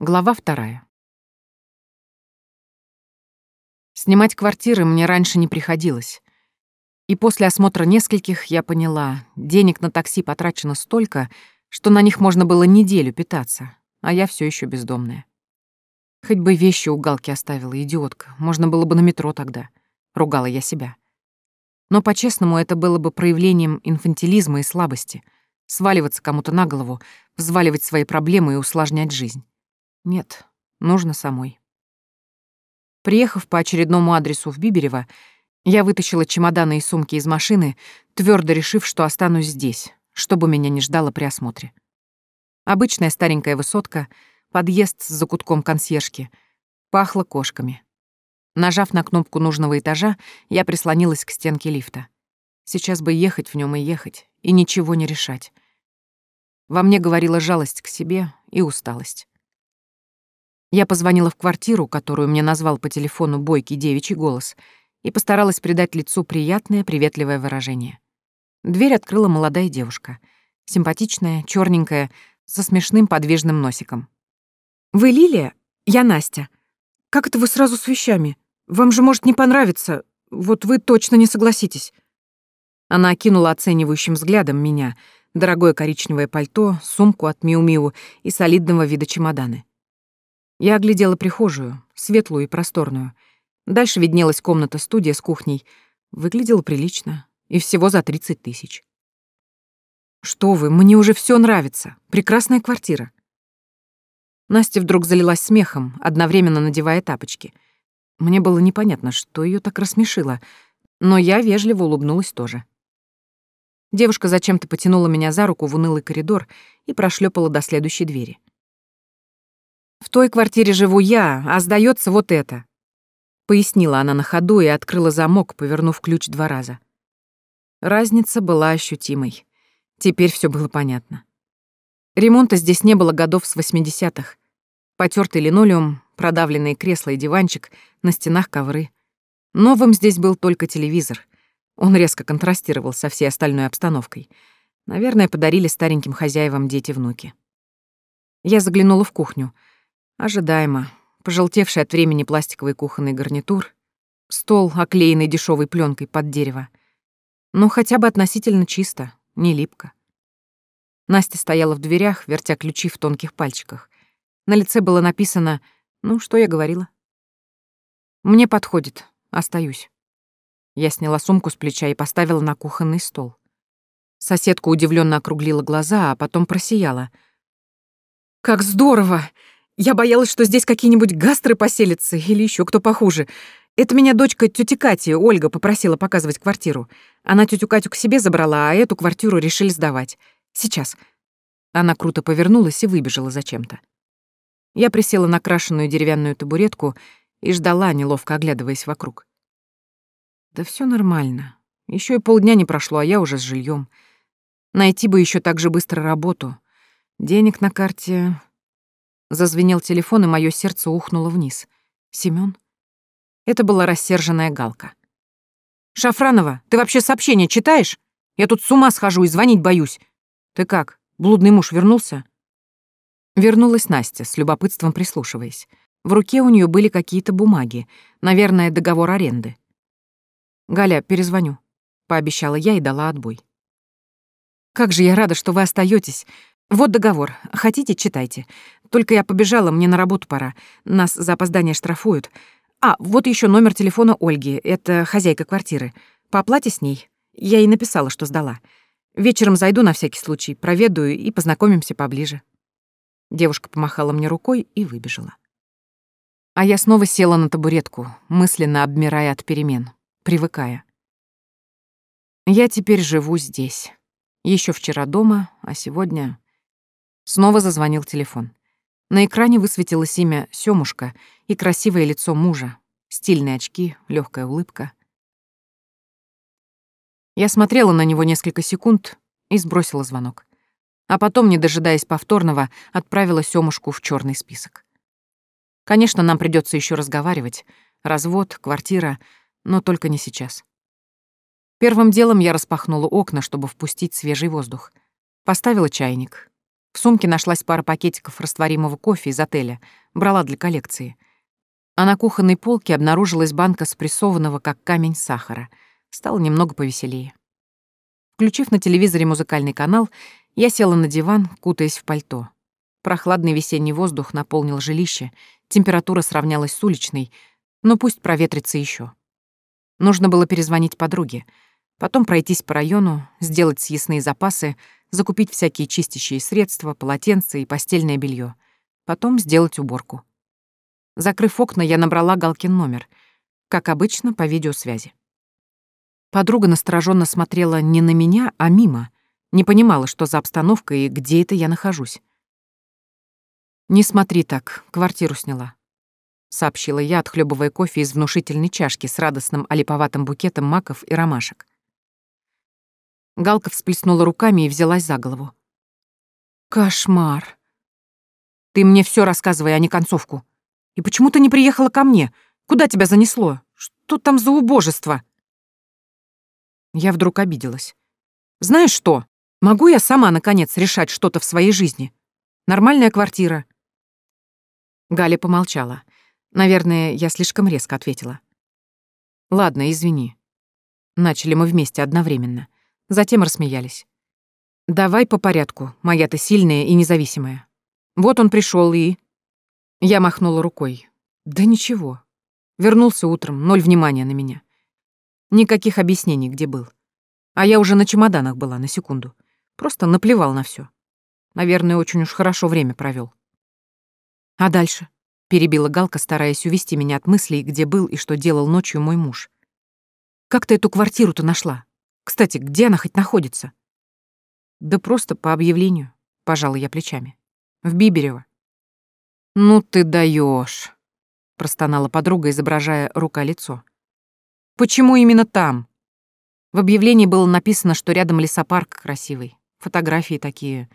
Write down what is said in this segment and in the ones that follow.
Глава вторая. Снимать квартиры мне раньше не приходилось. И после осмотра нескольких я поняла, денег на такси потрачено столько, что на них можно было неделю питаться, а я все еще бездомная. Хоть бы вещи у Галки оставила, идиотка, можно было бы на метро тогда. Ругала я себя. Но по-честному это было бы проявлением инфантилизма и слабости — сваливаться кому-то на голову, взваливать свои проблемы и усложнять жизнь. Нет, нужно самой. Приехав по очередному адресу в Биберево, я вытащила чемоданы и сумки из машины, твердо решив, что останусь здесь, чтобы меня не ждало при осмотре. Обычная старенькая высотка, подъезд с закутком консьержки, пахло кошками. Нажав на кнопку нужного этажа, я прислонилась к стенке лифта. Сейчас бы ехать в нем и ехать, и ничего не решать. Во мне говорила жалость к себе и усталость. Я позвонила в квартиру, которую мне назвал по телефону бойкий девичий голос, и постаралась придать лицу приятное, приветливое выражение. Дверь открыла молодая девушка. Симпатичная, черненькая, со смешным подвижным носиком. «Вы Лилия? Я Настя. Как это вы сразу с вещами? Вам же может не понравиться. Вот вы точно не согласитесь». Она окинула оценивающим взглядом меня, дорогое коричневое пальто, сумку от Миу-Миу и солидного вида чемоданы. Я оглядела прихожую, светлую и просторную. Дальше виднелась комната-студия с кухней. Выглядела прилично. И всего за 30 тысяч. «Что вы, мне уже все нравится. Прекрасная квартира». Настя вдруг залилась смехом, одновременно надевая тапочки. Мне было непонятно, что ее так рассмешило, но я вежливо улыбнулась тоже. Девушка зачем-то потянула меня за руку в унылый коридор и прошлепала до следующей двери. В той квартире живу я, а сдается вот это. Пояснила она на ходу и открыла замок, повернув ключ два раза. Разница была ощутимой. Теперь все было понятно. Ремонта здесь не было годов с 80-х. Потертый линолеум, продавленные кресла и диванчик, на стенах ковры. Новым здесь был только телевизор. Он резко контрастировал со всей остальной обстановкой. Наверное, подарили стареньким хозяевам дети-внуки. Я заглянула в кухню — Ожидаемо. Пожелтевший от времени пластиковый кухонный гарнитур, стол, оклеенный дешевой пленкой под дерево. Но хотя бы относительно чисто, не липко. Настя стояла в дверях, вертя ключи в тонких пальчиках. На лице было написано «Ну, что я говорила?» «Мне подходит. Остаюсь». Я сняла сумку с плеча и поставила на кухонный стол. Соседка удивленно округлила глаза, а потом просияла. «Как здорово! Я боялась, что здесь какие-нибудь гастры поселятся или еще кто похуже. Это меня дочка тети Кати, Ольга, попросила показывать квартиру. Она тетю Катю к себе забрала, а эту квартиру решили сдавать. Сейчас. Она круто повернулась и выбежала зачем-то. Я присела на крашеную деревянную табуретку и ждала, неловко оглядываясь вокруг. Да все нормально. Еще и полдня не прошло, а я уже с жильем. Найти бы еще так же быстро работу. Денег на карте Зазвенел телефон, и мое сердце ухнуло вниз. Семён? Это была рассерженная Галка. «Шафранова, ты вообще сообщение читаешь? Я тут с ума схожу и звонить боюсь. Ты как, блудный муж вернулся?» Вернулась Настя, с любопытством прислушиваясь. В руке у нее были какие-то бумаги, наверное, договор аренды. «Галя, перезвоню», — пообещала я и дала отбой. «Как же я рада, что вы остаетесь. Вот договор. Хотите, читайте. Только я побежала, мне на работу пора. Нас за опоздание штрафуют. А, вот еще номер телефона Ольги. Это хозяйка квартиры. По оплате с ней. Я ей написала, что сдала. Вечером зайду на всякий случай, проведаю и познакомимся поближе. Девушка помахала мне рукой и выбежала. А я снова села на табуретку, мысленно обмирая от перемен, привыкая. Я теперь живу здесь. Еще вчера дома, а сегодня Снова зазвонил телефон. На экране высветилось имя Сёмушка и красивое лицо мужа, стильные очки, легкая улыбка. Я смотрела на него несколько секунд и сбросила звонок. А потом, не дожидаясь повторного, отправила Сёмушку в черный список. Конечно, нам придется еще разговаривать. Развод, квартира, но только не сейчас. Первым делом я распахнула окна, чтобы впустить свежий воздух. Поставила чайник, В сумке нашлась пара пакетиков растворимого кофе из отеля, брала для коллекции. А на кухонной полке обнаружилась банка спрессованного, как камень, сахара. Стало немного повеселее. Включив на телевизоре музыкальный канал, я села на диван, кутаясь в пальто. Прохладный весенний воздух наполнил жилище, температура сравнялась с уличной, но пусть проветрится еще. Нужно было перезвонить подруге, потом пройтись по району, сделать съестные запасы, закупить всякие чистящие средства, полотенца и постельное белье, потом сделать уборку. Закрыв окна, я набрала Галкин номер, как обычно, по видеосвязи. Подруга настороженно смотрела не на меня, а мимо, не понимала, что за обстановка и где это я нахожусь. «Не смотри так, квартиру сняла», — сообщила я, отхлебывая кофе из внушительной чашки с радостным олиповатым букетом маков и ромашек. Галка всплеснула руками и взялась за голову. «Кошмар! Ты мне все рассказывай, а не концовку. И почему ты не приехала ко мне? Куда тебя занесло? Что там за убожество?» Я вдруг обиделась. «Знаешь что? Могу я сама, наконец, решать что-то в своей жизни? Нормальная квартира». Галя помолчала. Наверное, я слишком резко ответила. «Ладно, извини». Начали мы вместе одновременно. Затем рассмеялись. «Давай по порядку, моя ты сильная и независимая. Вот он пришел и...» Я махнула рукой. «Да ничего. Вернулся утром, ноль внимания на меня. Никаких объяснений, где был. А я уже на чемоданах была, на секунду. Просто наплевал на все. Наверное, очень уж хорошо время провел. А дальше? Перебила Галка, стараясь увести меня от мыслей, где был и что делал ночью мой муж. Как ты эту квартиру-то нашла? Кстати, где она хоть находится? Да просто по объявлению, пожала я плечами. В Биберево. Ну ты даешь, простонала подруга, изображая рука-лицо. Почему именно там? В объявлении было написано, что рядом лесопарк красивый. Фотографии такие.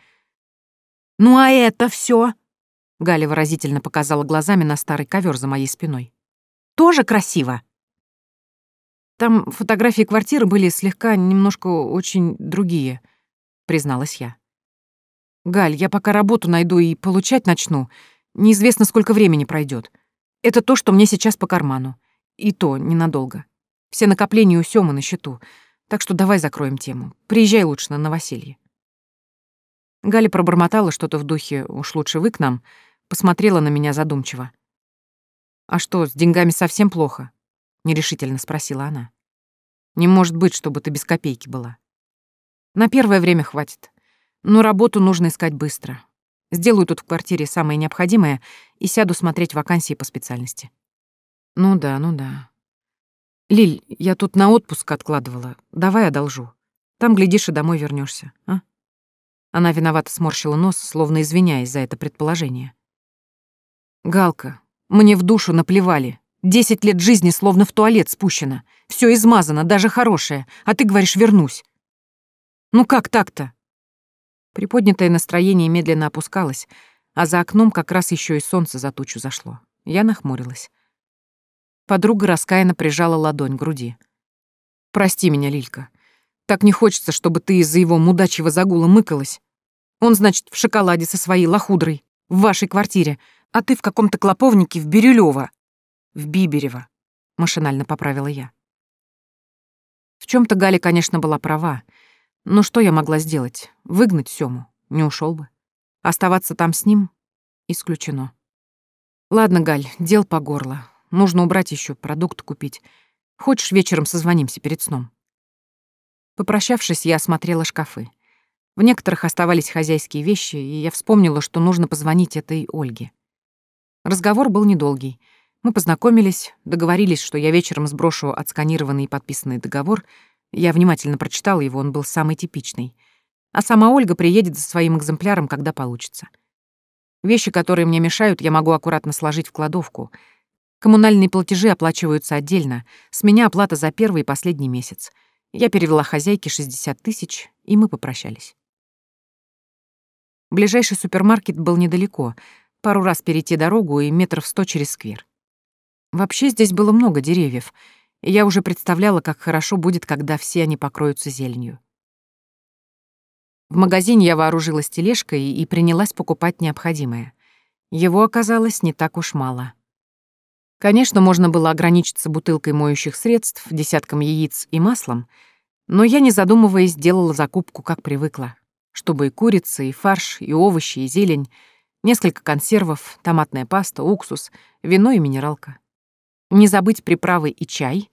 Ну а это все? Галя выразительно показала глазами на старый ковер за моей спиной. Тоже красиво. Там фотографии квартиры были слегка, немножко очень другие, призналась я. Галь, я пока работу найду и получать начну, неизвестно, сколько времени пройдет. Это то, что мне сейчас по карману. И то ненадолго. Все накопления у Сёмы на счету, так что давай закроем тему. Приезжай лучше на новоселье». Галя пробормотала что-то в духе «уж лучше вы к нам», посмотрела на меня задумчиво. «А что, с деньгами совсем плохо?» — нерешительно спросила она. «Не может быть, чтобы ты без копейки была. На первое время хватит. Но работу нужно искать быстро. Сделаю тут в квартире самое необходимое и сяду смотреть вакансии по специальности». «Ну да, ну да. «Лиль, я тут на отпуск откладывала. Давай одолжу. Там, глядишь, и домой вернешься, а?» Она виновато сморщила нос, словно извиняясь за это предположение. «Галка, мне в душу наплевали. Десять лет жизни словно в туалет спущено. Все измазано, даже хорошее, а ты говоришь «вернусь». Ну как так-то?» Приподнятое настроение медленно опускалось, а за окном как раз еще и солнце за тучу зашло. Я нахмурилась. Подруга раскаянно прижала ладонь к груди. «Прости меня, Лилька. Так не хочется, чтобы ты из-за его мудачьего загула мыкалась. Он, значит, в шоколаде со своей лохудрой, в вашей квартире, а ты в каком-то клоповнике в Бирюлёво. В Биберево», — машинально поправила я. В чем то Галя, конечно, была права. Но что я могла сделать? Выгнать Сёму? Не ушел бы. Оставаться там с ним? Исключено. Ладно, Галь, дел по горло. Нужно убрать еще, продукт купить. Хочешь, вечером созвонимся перед сном?» Попрощавшись, я осмотрела шкафы. В некоторых оставались хозяйские вещи, и я вспомнила, что нужно позвонить этой Ольге. Разговор был недолгий. Мы познакомились, договорились, что я вечером сброшу отсканированный и подписанный договор. Я внимательно прочитала его, он был самый типичный. А сама Ольга приедет за своим экземпляром, когда получится. Вещи, которые мне мешают, я могу аккуратно сложить в кладовку — Коммунальные платежи оплачиваются отдельно. С меня оплата за первый и последний месяц. Я перевела хозяйке 60 тысяч, и мы попрощались. Ближайший супермаркет был недалеко. Пару раз перейти дорогу и метров сто через сквер. Вообще здесь было много деревьев, и я уже представляла, как хорошо будет, когда все они покроются зеленью. В магазине я вооружилась тележкой и принялась покупать необходимое. Его оказалось не так уж мало. Конечно, можно было ограничиться бутылкой моющих средств, десятком яиц и маслом, но я, не задумываясь, сделала закупку, как привыкла, чтобы и курица, и фарш, и овощи, и зелень, несколько консервов, томатная паста, уксус, вино и минералка. Не забыть приправы и чай,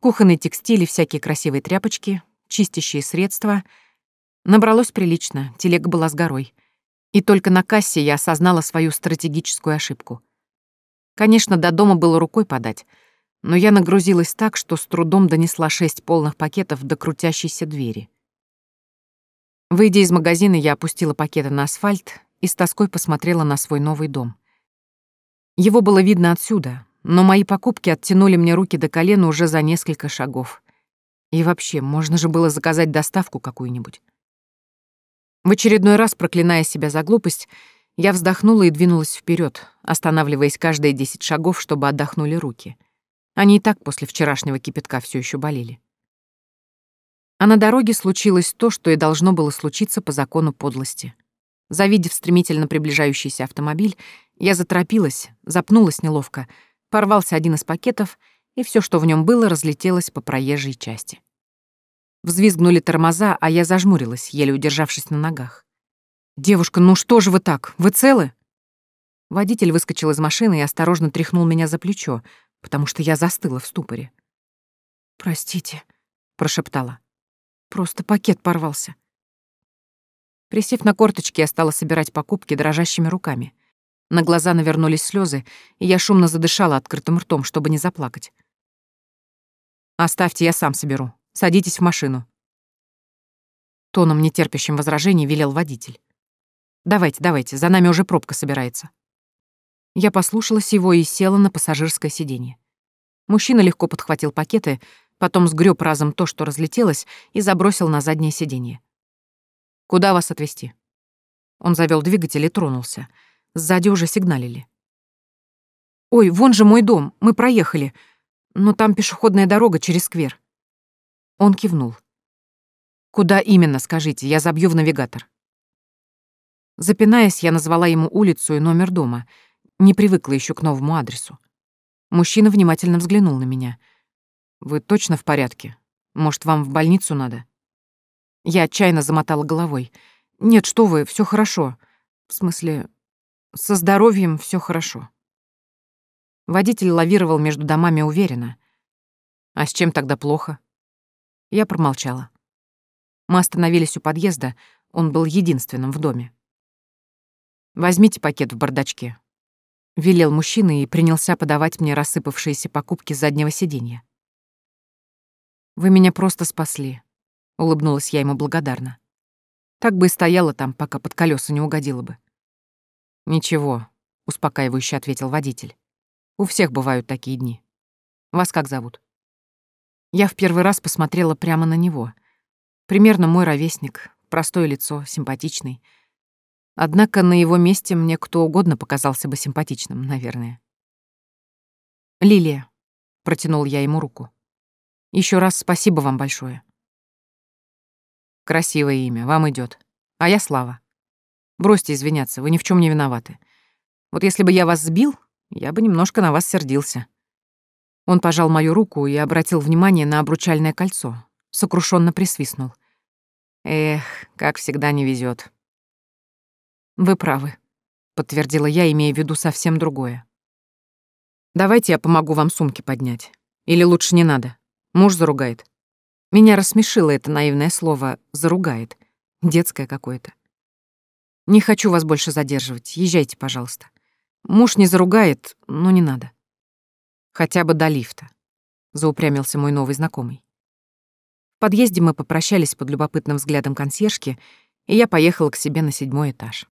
кухонный текстиль и всякие красивые тряпочки, чистящие средства. Набралось прилично, телега была с горой. И только на кассе я осознала свою стратегическую ошибку — Конечно, до дома было рукой подать, но я нагрузилась так, что с трудом донесла шесть полных пакетов до крутящейся двери. Выйдя из магазина, я опустила пакеты на асфальт и с тоской посмотрела на свой новый дом. Его было видно отсюда, но мои покупки оттянули мне руки до колена уже за несколько шагов. И вообще, можно же было заказать доставку какую-нибудь. В очередной раз, проклиная себя за глупость, я вздохнула и двинулась вперед, останавливаясь каждые десять шагов, чтобы отдохнули руки. Они и так после вчерашнего кипятка все еще болели. А на дороге случилось то, что и должно было случиться по закону подлости. Завидев стремительно приближающийся автомобиль, я заторопилась, запнулась неловко, порвался один из пакетов, и все, что в нем было, разлетелось по проезжей части. Взвизгнули тормоза, а я зажмурилась, еле удержавшись на ногах. «Девушка, ну что же вы так? Вы целы?» Водитель выскочил из машины и осторожно тряхнул меня за плечо, потому что я застыла в ступоре. «Простите», — прошептала. «Просто пакет порвался». Присев на корточки, я стала собирать покупки дрожащими руками. На глаза навернулись слезы, и я шумно задышала открытым ртом, чтобы не заплакать. «Оставьте, я сам соберу. Садитесь в машину». Тоном, нетерпящим возражений, велел водитель. Давайте, давайте, за нами уже пробка собирается. Я послушалась его и села на пассажирское сиденье. Мужчина легко подхватил пакеты, потом сгреб разом то, что разлетелось, и забросил на заднее сиденье. «Куда вас отвезти?» Он завел двигатель и тронулся. Сзади уже сигналили. «Ой, вон же мой дом, мы проехали. Но там пешеходная дорога через сквер». Он кивнул. «Куда именно, скажите, я забью в навигатор». Запинаясь, я назвала ему улицу и номер дома. Не привыкла еще к новому адресу. Мужчина внимательно взглянул на меня. «Вы точно в порядке? Может, вам в больницу надо?» Я отчаянно замотала головой. «Нет, что вы, все хорошо. В смысле, со здоровьем все хорошо». Водитель лавировал между домами уверенно. «А с чем тогда плохо?» Я промолчала. Мы остановились у подъезда, он был единственным в доме. Возьмите пакет в бардачке. Велел мужчина и принялся подавать мне рассыпавшиеся покупки заднего сиденья. Вы меня просто спасли. Улыбнулась я ему благодарно. Так бы и стояла там, пока под колеса не угодила бы. Ничего, успокаивающе ответил водитель. У всех бывают такие дни. Вас как зовут? Я в первый раз посмотрела прямо на него. Примерно мой ровесник, простое лицо, симпатичный — Однако на его месте мне кто угодно показался бы симпатичным, наверное. «Лилия», — протянул я ему руку. Еще раз спасибо вам большое». «Красивое имя, вам идет. А я Слава. Бросьте извиняться, вы ни в чем не виноваты. Вот если бы я вас сбил, я бы немножко на вас сердился». Он пожал мою руку и обратил внимание на обручальное кольцо, сокрушенно присвистнул. «Эх, как всегда не везет. «Вы правы», — подтвердила я, имея в виду совсем другое. «Давайте я помогу вам сумки поднять. Или лучше не надо. Муж заругает». Меня рассмешило это наивное слово «заругает». Детское какое-то. «Не хочу вас больше задерживать. Езжайте, пожалуйста. Муж не заругает, но не надо. Хотя бы до лифта», — заупрямился мой новый знакомый. В подъезде мы попрощались под любопытным взглядом консьержки, и я поехала к себе на седьмой этаж.